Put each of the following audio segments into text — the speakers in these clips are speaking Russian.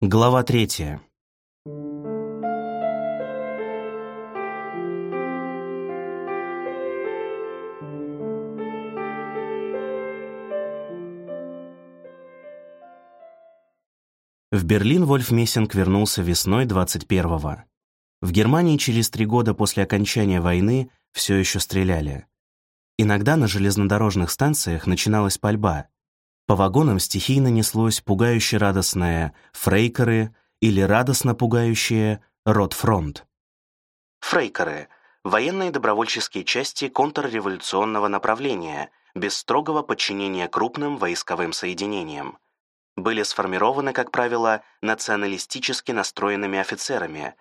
Глава третья. В Берлин Вольф Мессинг вернулся весной 21-го. В Германии через три года после окончания войны все еще стреляли. Иногда на железнодорожных станциях начиналась пальба, по вагонам стихийно неслось пугающе радостное «фрейкеры» или радостно пугающее «ротфронт». Фрейкеры — военные добровольческие части контрреволюционного направления, без строгого подчинения крупным войсковым соединениям. Были сформированы, как правило, националистически настроенными офицерами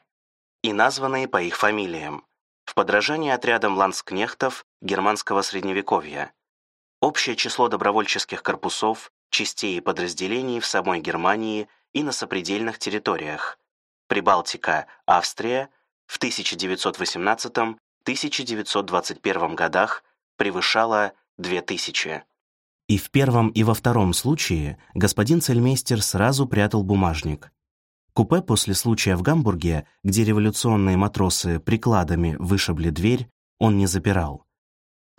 и названные по их фамилиям, в подражании отрядам ланскнехтов германского средневековья. Общее число добровольческих корпусов, частей и подразделений в самой Германии и на сопредельных территориях. Прибалтика, Австрия в 1918-1921 годах превышало 2000. И в первом и во втором случае господин цельмейстер сразу прятал бумажник. Купе после случая в Гамбурге, где революционные матросы прикладами вышибли дверь, он не запирал.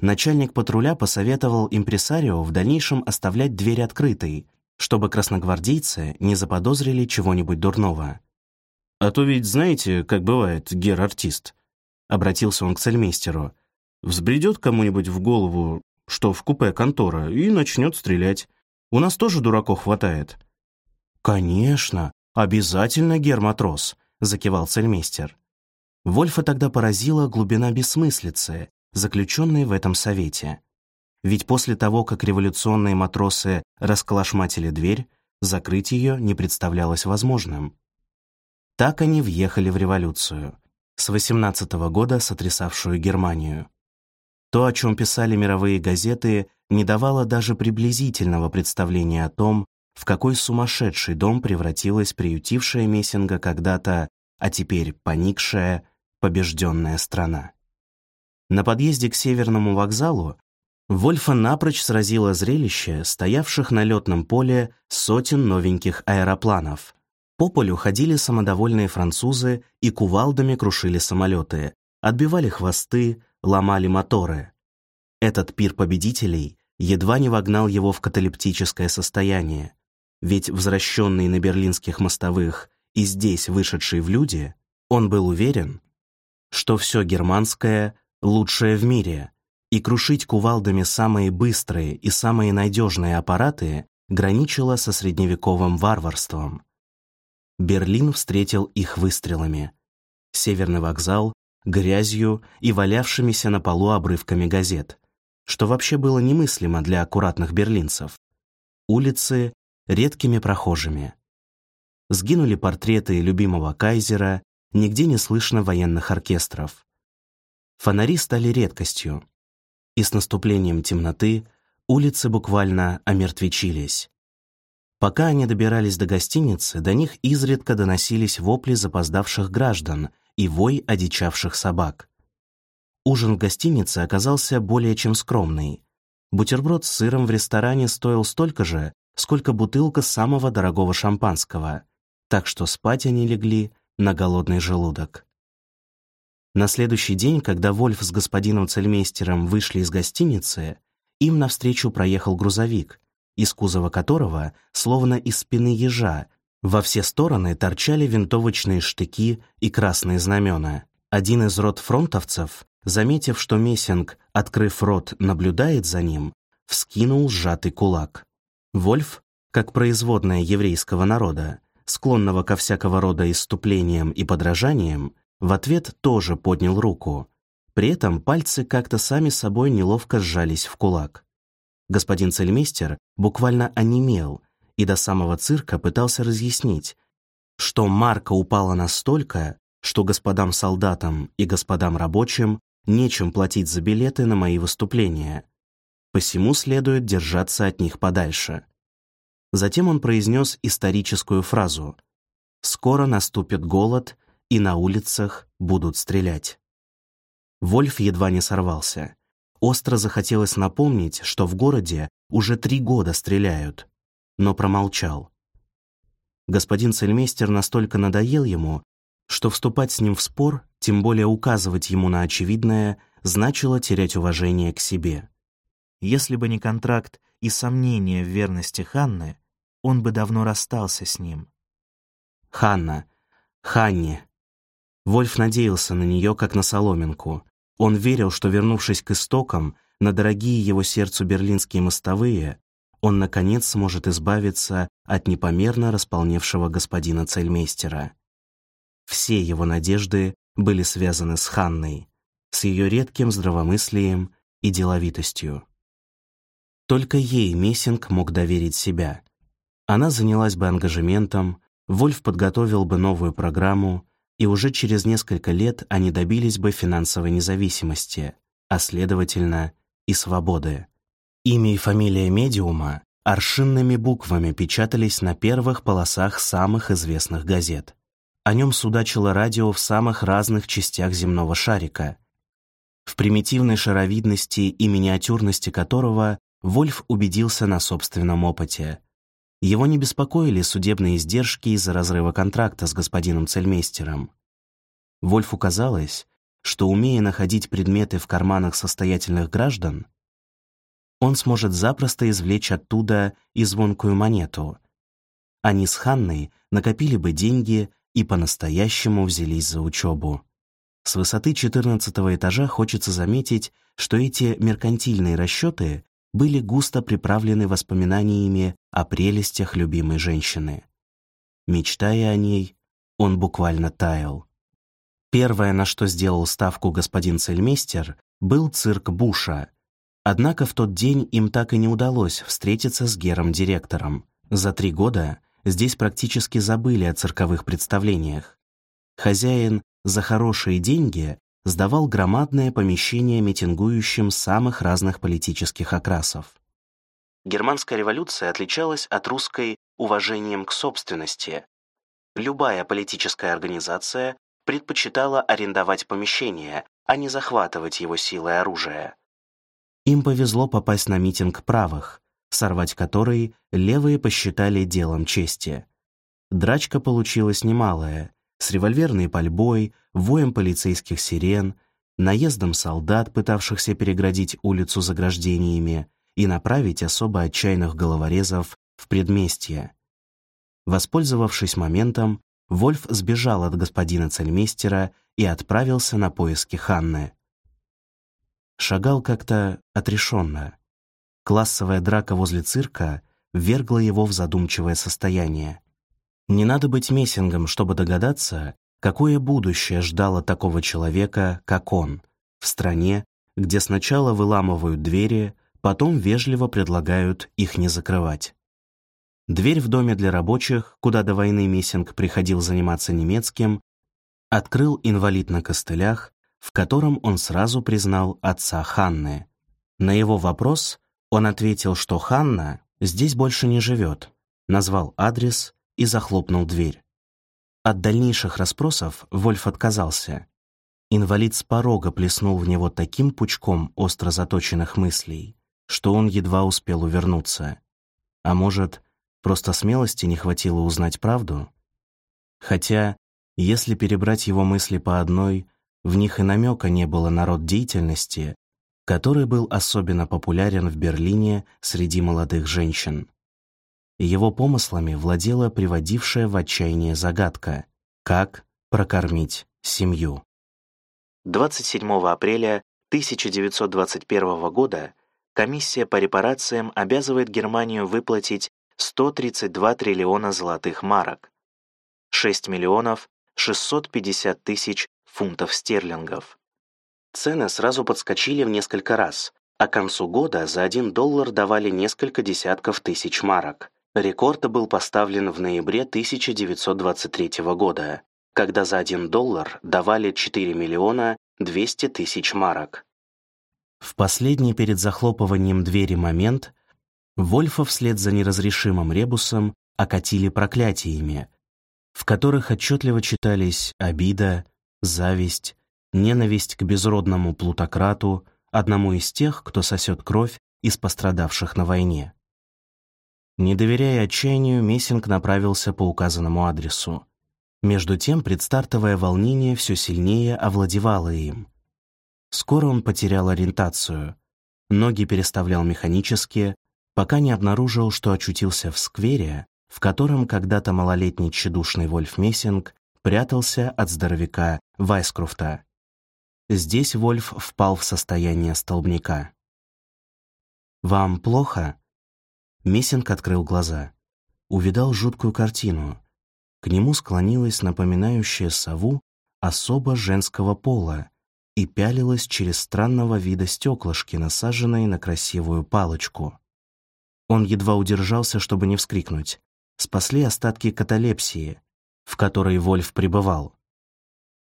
Начальник патруля посоветовал импресарио в дальнейшем оставлять дверь открытой, чтобы красногвардейцы не заподозрили чего-нибудь дурного. «А то ведь знаете, как бывает, гер-артист», — обратился он к цельмейстеру, «взбредет кому-нибудь в голову, что в купе контора, и начнет стрелять. У нас тоже дураков хватает». «Конечно, обязательно, гер-матрос», — закивал цельмейстер. Вольфа тогда поразила глубина бессмыслицы, заключенные в этом совете. Ведь после того, как революционные матросы расколошматили дверь, закрыть ее не представлялось возможным. Так они въехали в революцию, с 18 -го года сотрясавшую Германию. То, о чем писали мировые газеты, не давало даже приблизительного представления о том, в какой сумасшедший дом превратилась приютившая Мессинга когда-то, а теперь поникшая, побежденная страна. На подъезде к Северному вокзалу Вольфа напрочь сразило зрелище стоявших на летном поле сотен новеньких аэропланов. По полю ходили самодовольные французы и кувалдами крушили самолеты, отбивали хвосты, ломали моторы. Этот пир победителей едва не вогнал его в каталептическое состояние, ведь возвращенный на берлинских мостовых и здесь вышедший в люди, он был уверен, что все германское лучшее в мире, и крушить кувалдами самые быстрые и самые надежные аппараты граничило со средневековым варварством. Берлин встретил их выстрелами. Северный вокзал — грязью и валявшимися на полу обрывками газет, что вообще было немыслимо для аккуратных берлинцев. Улицы — редкими прохожими. Сгинули портреты любимого кайзера, нигде не слышно военных оркестров. Фонари стали редкостью, и с наступлением темноты улицы буквально омертвечились. Пока они добирались до гостиницы, до них изредка доносились вопли запоздавших граждан и вой одичавших собак. Ужин в гостинице оказался более чем скромный. Бутерброд с сыром в ресторане стоил столько же, сколько бутылка самого дорогого шампанского, так что спать они легли на голодный желудок. На следующий день, когда Вольф с господином цельмейстером вышли из гостиницы, им навстречу проехал грузовик, из кузова которого, словно из спины ежа, во все стороны торчали винтовочные штыки и красные знамена. Один из рот фронтовцев, заметив, что Мессинг, открыв рот, наблюдает за ним, вскинул сжатый кулак. Вольф, как производная еврейского народа, склонного ко всякого рода исступлениям и подражаниям, в ответ тоже поднял руку. При этом пальцы как-то сами собой неловко сжались в кулак. Господин цельмейстер буквально онемел и до самого цирка пытался разъяснить, что марка упала настолько, что господам солдатам и господам рабочим нечем платить за билеты на мои выступления. Посему следует держаться от них подальше. Затем он произнес историческую фразу «Скоро наступит голод, и на улицах будут стрелять. Вольф едва не сорвался. Остро захотелось напомнить, что в городе уже три года стреляют, но промолчал. Господин цельмейстер настолько надоел ему, что вступать с ним в спор, тем более указывать ему на очевидное, значило терять уважение к себе. Если бы не контракт и сомнения в верности Ханны, он бы давно расстался с ним. Ханна, Ханне. Вольф надеялся на нее, как на соломинку. Он верил, что, вернувшись к истокам, на дорогие его сердцу берлинские мостовые, он, наконец, сможет избавиться от непомерно располневшего господина цельмейстера. Все его надежды были связаны с Ханной, с ее редким здравомыслием и деловитостью. Только ей Мессинг мог доверить себя. Она занялась бы ангажементом, Вольф подготовил бы новую программу, и уже через несколько лет они добились бы финансовой независимости, а следовательно и свободы. Имя и фамилия медиума аршинными буквами печатались на первых полосах самых известных газет. О нем судачило радио в самых разных частях земного шарика, в примитивной шаровидности и миниатюрности которого Вольф убедился на собственном опыте. Его не беспокоили судебные издержки из-за разрыва контракта с господином Цельмейстером. Вольфу казалось, что, умея находить предметы в карманах состоятельных граждан, он сможет запросто извлечь оттуда и звонкую монету. Они с Ханной накопили бы деньги и по-настоящему взялись за учебу. С высоты 14 этажа хочется заметить, что эти меркантильные расчеты были густо приправлены воспоминаниями о прелестях любимой женщины. Мечтая о ней, он буквально таял. Первое, на что сделал ставку господин Цельмейстер, был цирк Буша. Однако в тот день им так и не удалось встретиться с Гером-директором. За три года здесь практически забыли о цирковых представлениях. Хозяин за хорошие деньги сдавал громадное помещение митингующим самых разных политических окрасов. Германская революция отличалась от русской уважением к собственности. Любая политическая организация предпочитала арендовать помещение, а не захватывать его силой оружия. Им повезло попасть на митинг правых, сорвать который левые посчитали делом чести. Драчка получилась немалая, с револьверной пальбой, воем полицейских сирен, наездом солдат, пытавшихся переградить улицу заграждениями и направить особо отчаянных головорезов в предместье. Воспользовавшись моментом, Вольф сбежал от господина цельмейстера и отправился на поиски Ханны. Шагал как-то отрешенно. Классовая драка возле цирка ввергла его в задумчивое состояние. Не надо быть мессингом, чтобы догадаться, какое будущее ждало такого человека, как он, в стране, где сначала выламывают двери, потом вежливо предлагают их не закрывать. Дверь в доме для рабочих, куда до войны Мессинг приходил заниматься немецким, открыл инвалид на костылях, в котором он сразу признал отца Ханны. На его вопрос он ответил, что Ханна здесь больше не живет, назвал адрес и захлопнул дверь. От дальнейших расспросов Вольф отказался. Инвалид с порога плеснул в него таким пучком остро заточенных мыслей, что он едва успел увернуться. А может, Просто смелости не хватило узнать правду? Хотя, если перебрать его мысли по одной, в них и намека не было на род деятельности, который был особенно популярен в Берлине среди молодых женщин. Его помыслами владела приводившая в отчаяние загадка «Как прокормить семью?». 27 апреля 1921 года комиссия по репарациям обязывает Германию выплатить 132 триллиона золотых марок, 6 миллионов 650 тысяч фунтов стерлингов. Цены сразу подскочили в несколько раз, а к концу года за 1 доллар давали несколько десятков тысяч марок. Рекорд был поставлен в ноябре 1923 года, когда за 1 доллар давали 4 миллиона 200 тысяч марок. В последний перед захлопыванием двери момент Вольфа вслед за неразрешимым ребусом окатили проклятиями, в которых отчетливо читались обида, зависть, ненависть к безродному плутократу, одному из тех, кто сосет кровь из пострадавших на войне. Не доверяя отчаянию, Мессинг направился по указанному адресу. Между тем, предстартовое волнение все сильнее овладевало им. Скоро он потерял ориентацию. Ноги переставлял механически, пока не обнаружил, что очутился в сквере, в котором когда-то малолетний тщедушный Вольф Мессинг прятался от здоровяка Вайскруфта. Здесь Вольф впал в состояние столбняка. «Вам плохо?» Мессинг открыл глаза. Увидал жуткую картину. К нему склонилась напоминающая сову особо женского пола и пялилась через странного вида стеклышки, насаженные на красивую палочку. Он едва удержался, чтобы не вскрикнуть. Спасли остатки каталепсии, в которой Вольф пребывал.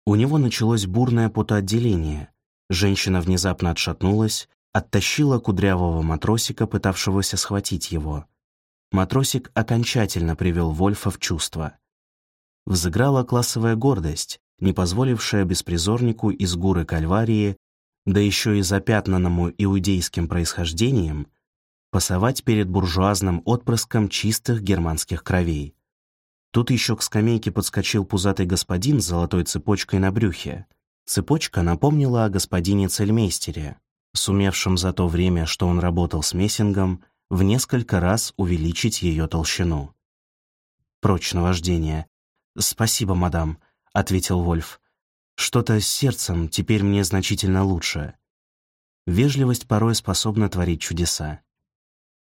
У него началось бурное потоотделение. Женщина внезапно отшатнулась, оттащила кудрявого матросика, пытавшегося схватить его. Матросик окончательно привел Вольфа в чувство. Взыграла классовая гордость, не позволившая беспризорнику из гуры Кальварии, да еще и запятнанному иудейским происхождением, пасовать перед буржуазным отпрыском чистых германских кровей. Тут еще к скамейке подскочил пузатый господин с золотой цепочкой на брюхе. Цепочка напомнила о господине Цельмейстере, сумевшем за то время, что он работал с Мессингом, в несколько раз увеличить ее толщину. Прочь наваждение. «Спасибо, мадам», — ответил Вольф. «Что-то с сердцем теперь мне значительно лучше». Вежливость порой способна творить чудеса.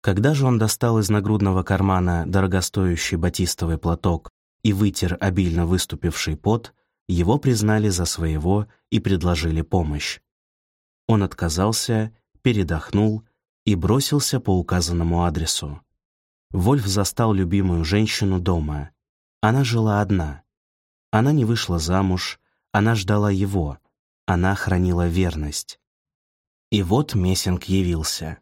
Когда же он достал из нагрудного кармана дорогостоящий батистовый платок и вытер обильно выступивший пот, его признали за своего и предложили помощь. Он отказался, передохнул и бросился по указанному адресу. Вольф застал любимую женщину дома. Она жила одна. Она не вышла замуж, она ждала его, она хранила верность. И вот Мессинг явился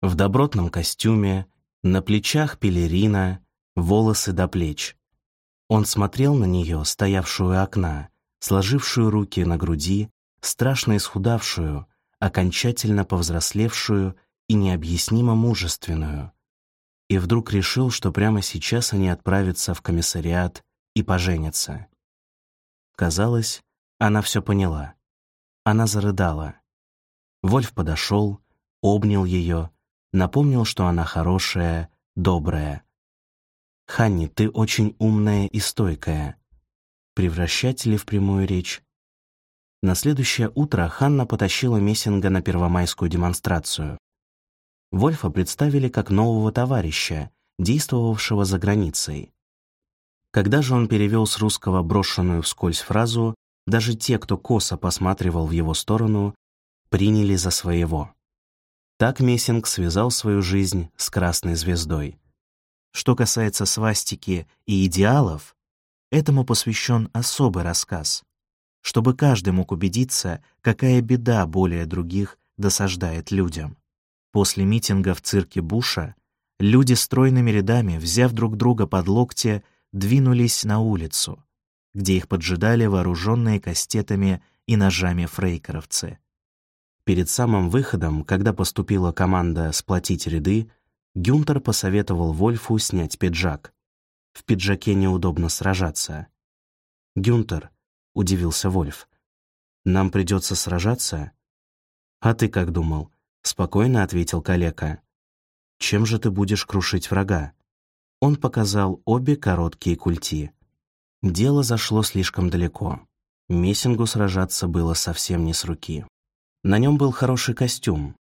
в добротном костюме, на плечах пелерина, волосы до плеч. Он смотрел на нее, стоявшую у окна, сложившую руки на груди, страшно исхудавшую, окончательно повзрослевшую и необъяснимо мужественную. И вдруг решил, что прямо сейчас они отправятся в комиссариат и поженятся. Казалось, она все поняла. Она зарыдала. Вольф подошел, обнял ее, напомнил, что она хорошая, добрая. «Ханни, ты очень умная и стойкая». Превращать ли в прямую речь? На следующее утро Ханна потащила Мессинга на первомайскую демонстрацию. Вольфа представили как нового товарища, действовавшего за границей. Когда же он перевел с русского брошенную вскользь фразу, даже те, кто косо посматривал в его сторону, приняли за своего. Так Мессинг связал свою жизнь с красной звездой. Что касается свастики и идеалов, этому посвящен особый рассказ, чтобы каждый мог убедиться, какая беда более других досаждает людям. После митинга в цирке Буша люди стройными рядами, взяв друг друга под локти, двинулись на улицу, где их поджидали вооруженные кастетами и ножами фрейкеровцы. Перед самым выходом, когда поступила команда сплотить ряды, Гюнтер посоветовал Вольфу снять пиджак. В пиджаке неудобно сражаться. «Гюнтер», — удивился Вольф, — «нам придется сражаться?» «А ты как думал?» — спокойно ответил калека. «Чем же ты будешь крушить врага?» Он показал обе короткие культи. Дело зашло слишком далеко. Мессингу сражаться было совсем не с руки. На нем был хороший костюм.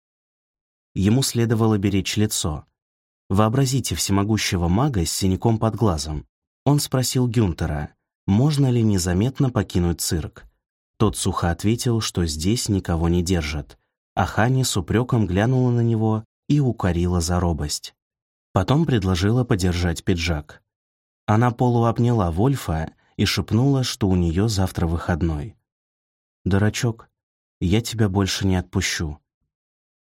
Ему следовало беречь лицо. Вообразите всемогущего мага с синяком под глазом. Он спросил Гюнтера, можно ли незаметно покинуть цирк. Тот сухо ответил, что здесь никого не держат, а Хани с упреком глянула на него и укорила за робость. Потом предложила подержать пиджак. Она полуобняла Вольфа и шепнула, что у нее завтра выходной. «Дурачок, я тебя больше не отпущу».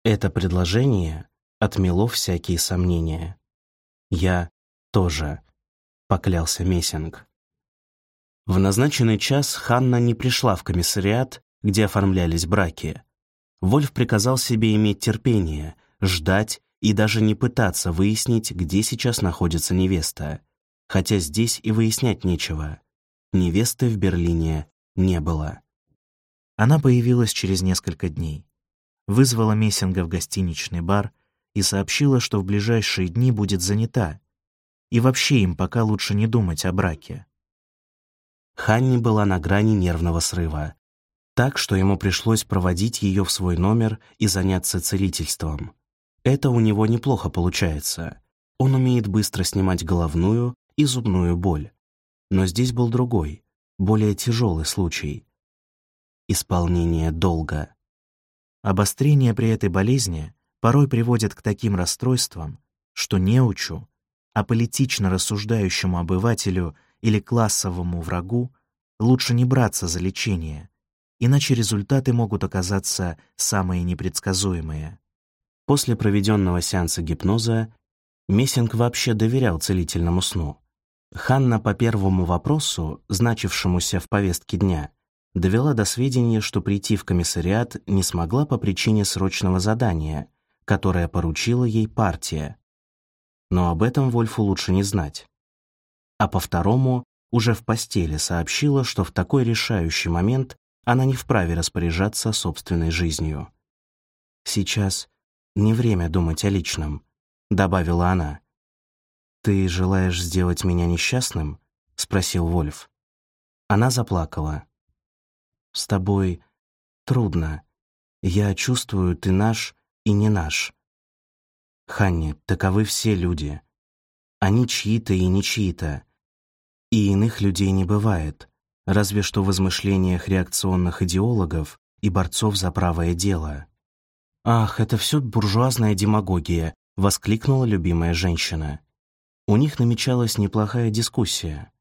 Это предложение отмело всякие сомнения. «Я тоже», — поклялся Мессинг. В назначенный час Ханна не пришла в комиссариат, где оформлялись браки. Вольф приказал себе иметь терпение, ждать и даже не пытаться выяснить, где сейчас находится невеста, хотя здесь и выяснять нечего. Невесты в Берлине не было. Она появилась через несколько дней. Вызвала Мессинга в гостиничный бар и сообщила, что в ближайшие дни будет занята, и вообще им пока лучше не думать о браке. Ханни была на грани нервного срыва, так что ему пришлось проводить ее в свой номер и заняться целительством. Это у него неплохо получается. Он умеет быстро снимать головную и зубную боль. Но здесь был другой, более тяжелый случай. Исполнение долга. Обострение при этой болезни порой приводит к таким расстройствам, что неучу, а политично рассуждающему обывателю или классовому врагу лучше не браться за лечение, иначе результаты могут оказаться самые непредсказуемые. После проведенного сеанса гипноза Мессинг вообще доверял целительному сну. Ханна по первому вопросу, значившемуся в повестке дня, довела до сведения, что прийти в комиссариат не смогла по причине срочного задания, которое поручила ей партия. Но об этом Вольфу лучше не знать. А по второму уже в постели сообщила, что в такой решающий момент она не вправе распоряжаться собственной жизнью. Сейчас не время думать о личном», — добавила она. «Ты желаешь сделать меня несчастным?» — спросил Вольф. Она заплакала. «С тобой трудно. Я чувствую, ты наш и не наш. Ханни, таковы все люди. Они чьи-то и не чьи-то. И иных людей не бывает, разве что в измышлениях реакционных идеологов и борцов за правое дело. «Ах, это все буржуазная демагогия», — воскликнула любимая женщина. У них намечалась неплохая дискуссия.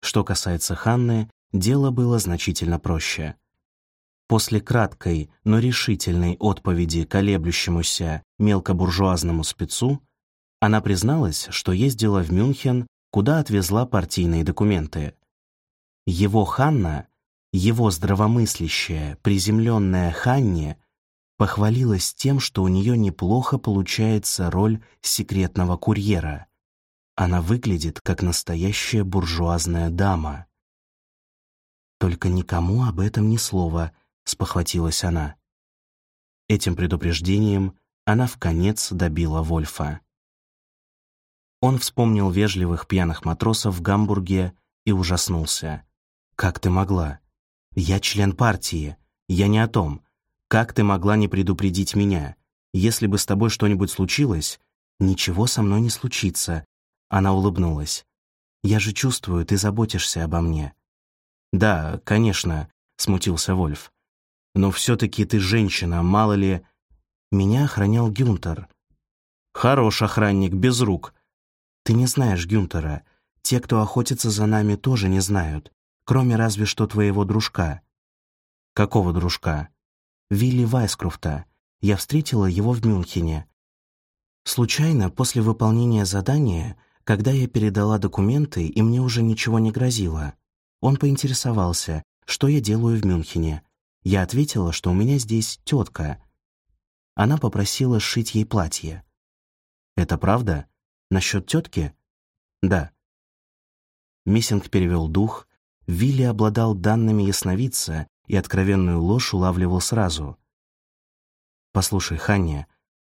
Что касается Ханны, дело было значительно проще. После краткой, но решительной отповеди колеблющемуся мелкобуржуазному спецу, она призналась, что ездила в Мюнхен, куда отвезла партийные документы. Его Ханна, его здравомыслящая, приземленная Ханне — похвалилась тем, что у нее неплохо получается роль секретного курьера. Она выглядит как настоящая буржуазная дама. «Только никому об этом ни слова», — спохватилась она. Этим предупреждением она в конец добила Вольфа. Он вспомнил вежливых пьяных матросов в Гамбурге и ужаснулся. «Как ты могла? Я член партии. Я не о том. Как ты могла не предупредить меня? Если бы с тобой что-нибудь случилось, ничего со мной не случится. Она улыбнулась. Я же чувствую, ты заботишься обо мне. Да, конечно, смутился Вольф. Но все-таки ты женщина, мало ли... Меня охранял Гюнтер. Хорош охранник, без рук. Ты не знаешь Гюнтера. Те, кто охотится за нами, тоже не знают. Кроме разве что твоего дружка. Какого дружка? Вилли Вайскрофта. Я встретила его в Мюнхене. Случайно, после выполнения задания, когда я передала документы, и мне уже ничего не грозило, он поинтересовался, что я делаю в Мюнхене. Я ответила, что у меня здесь тетка. Она попросила сшить ей платье. «Это правда? Насчет тетки?» «Да». Миссинг перевел дух. Вилли обладал данными ясновидца и откровенную ложь улавливал сразу. «Послушай, Ханья,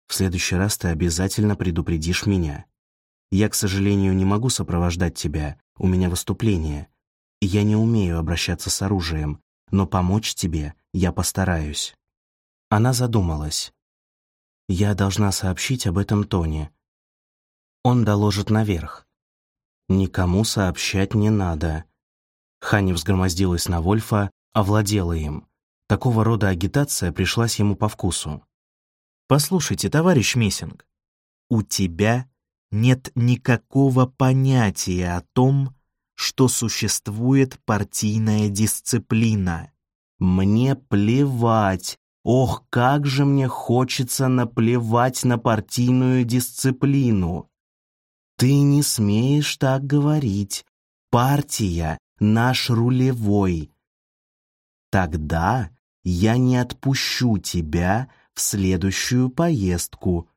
в следующий раз ты обязательно предупредишь меня. Я, к сожалению, не могу сопровождать тебя, у меня выступление, и я не умею обращаться с оружием, но помочь тебе я постараюсь». Она задумалась. «Я должна сообщить об этом Тоне. Он доложит наверх. Никому сообщать не надо». Ханни взгромоздилась на Вольфа, овладела им. Такого рода агитация пришлась ему по вкусу. «Послушайте, товарищ Мессинг, у тебя нет никакого понятия о том, что существует партийная дисциплина. Мне плевать. Ох, как же мне хочется наплевать на партийную дисциплину. Ты не смеешь так говорить. Партия — наш рулевой, Тогда я не отпущу тебя в следующую поездку.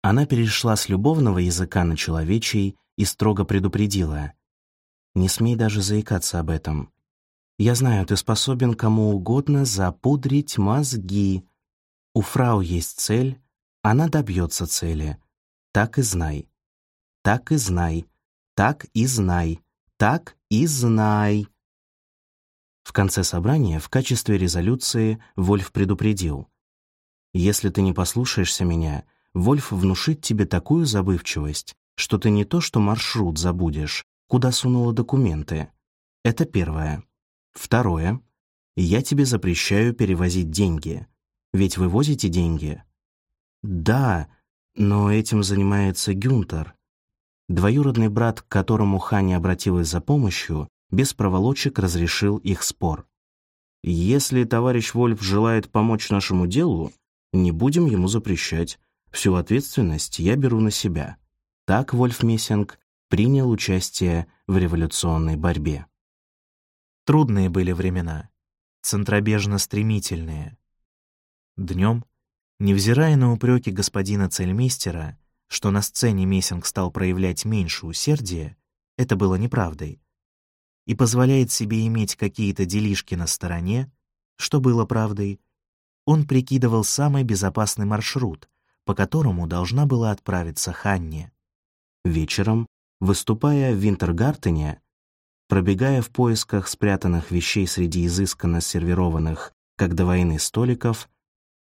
Она перешла с любовного языка на человечий и строго предупредила. «Не смей даже заикаться об этом. Я знаю, ты способен кому угодно запудрить мозги. У фрау есть цель, она добьется цели. Так и знай. Так и знай. Так и знай. Так и знай». В конце собрания в качестве резолюции Вольф предупредил. «Если ты не послушаешься меня, Вольф внушит тебе такую забывчивость, что ты не то что маршрут забудешь, куда сунула документы. Это первое. Второе. Я тебе запрещаю перевозить деньги. Ведь вы возите деньги? Да, но этим занимается Гюнтер. Двоюродный брат, к которому Ханя обратилась за помощью, без проволочек разрешил их спор. «Если товарищ Вольф желает помочь нашему делу, не будем ему запрещать. Всю ответственность я беру на себя». Так Вольф Мессинг принял участие в революционной борьбе. Трудные были времена, центробежно-стремительные. Днем, невзирая на упреки господина цельмейстера, что на сцене Мессинг стал проявлять меньше усердия, это было неправдой и позволяет себе иметь какие-то делишки на стороне, что было правдой, он прикидывал самый безопасный маршрут, по которому должна была отправиться Ханне. Вечером, выступая в Винтергартене, пробегая в поисках спрятанных вещей среди изысканно сервированных, как до войны, столиков,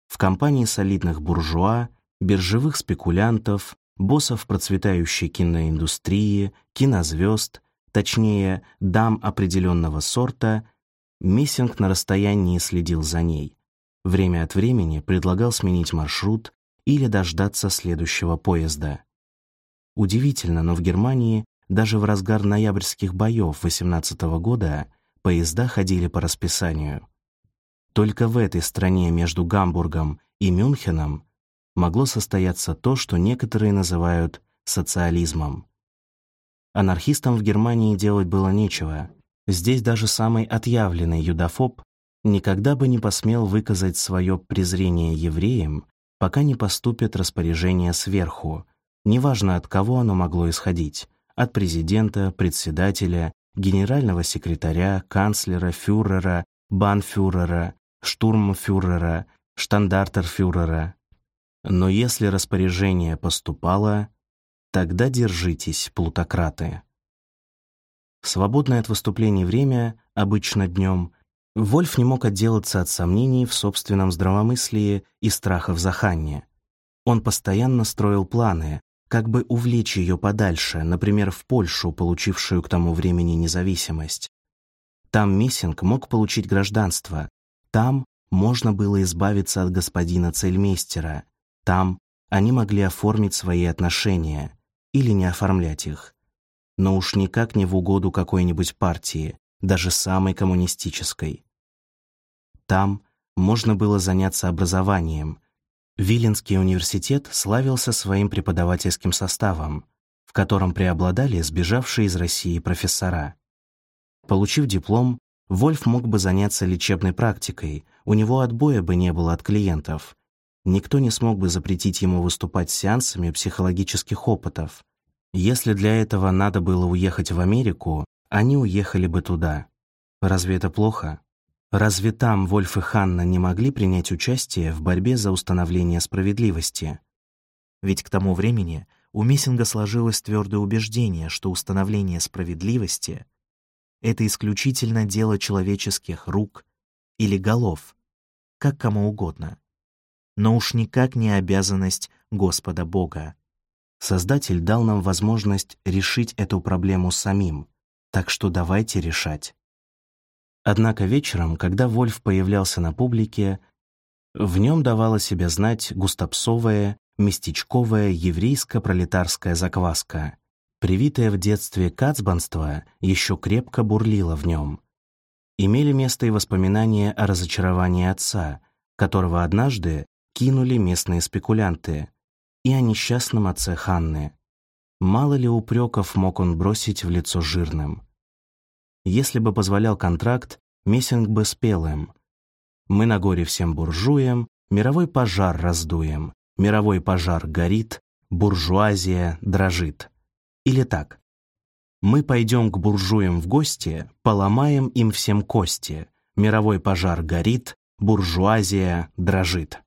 в компании солидных буржуа, биржевых спекулянтов, боссов процветающей киноиндустрии, кинозвезд, точнее, дам определенного сорта, Миссинг на расстоянии следил за ней. Время от времени предлагал сменить маршрут или дождаться следующего поезда. Удивительно, но в Германии даже в разгар ноябрьских боев 18 года поезда ходили по расписанию. Только в этой стране между Гамбургом и Мюнхеном могло состояться то, что некоторые называют социализмом. Анархистам в Германии делать было нечего. Здесь даже самый отъявленный юдофоб никогда бы не посмел выказать свое презрение евреям, пока не поступит распоряжение сверху, неважно от кого оно могло исходить, от президента, председателя, генерального секретаря, канцлера, фюрера, банфюрера, штурмфюрера, штандартерфюрера. Но если распоряжение поступало, Тогда держитесь, плутократы. Свободное от выступлений время, обычно днем, Вольф не мог отделаться от сомнений в собственном здравомыслии и страхов за Ханне. Он постоянно строил планы, как бы увлечь ее подальше, например, в Польшу, получившую к тому времени независимость. Там Миссинг мог получить гражданство, там можно было избавиться от господина цельмейстера, там они могли оформить свои отношения или не оформлять их. Но уж никак не в угоду какой-нибудь партии, даже самой коммунистической. Там можно было заняться образованием. Виленский университет славился своим преподавательским составом, в котором преобладали сбежавшие из России профессора. Получив диплом, Вольф мог бы заняться лечебной практикой, у него отбоя бы не было от клиентов, никто не смог бы запретить ему выступать с сеансами психологических опытов. Если для этого надо было уехать в Америку, они уехали бы туда. Разве это плохо? Разве там Вольф и Ханна не могли принять участие в борьбе за установление справедливости? Ведь к тому времени у Миссинга сложилось твердое убеждение, что установление справедливости — это исключительно дело человеческих рук или голов, как кому угодно но уж никак не обязанность Господа Бога. Создатель дал нам возможность решить эту проблему самим, так что давайте решать. Однако вечером, когда Вольф появлялся на публике, в нем давала себя знать густопсовая, местечковая еврейско-пролетарская закваска. Привитое в детстве кацбанство еще крепко бурлило в нем. Имели место и воспоминания о разочаровании отца, которого однажды кинули местные спекулянты, и о несчастном отце Ханны. Мало ли упреков мог он бросить в лицо жирным. Если бы позволял контракт, Мессинг бы спел им. «Мы на горе всем буржуям, мировой пожар раздуем, мировой пожар горит, буржуазия дрожит. Или так. Мы пойдем к буржуям в гости, поломаем им всем кости. Мировой пожар горит, буржуазия дрожит.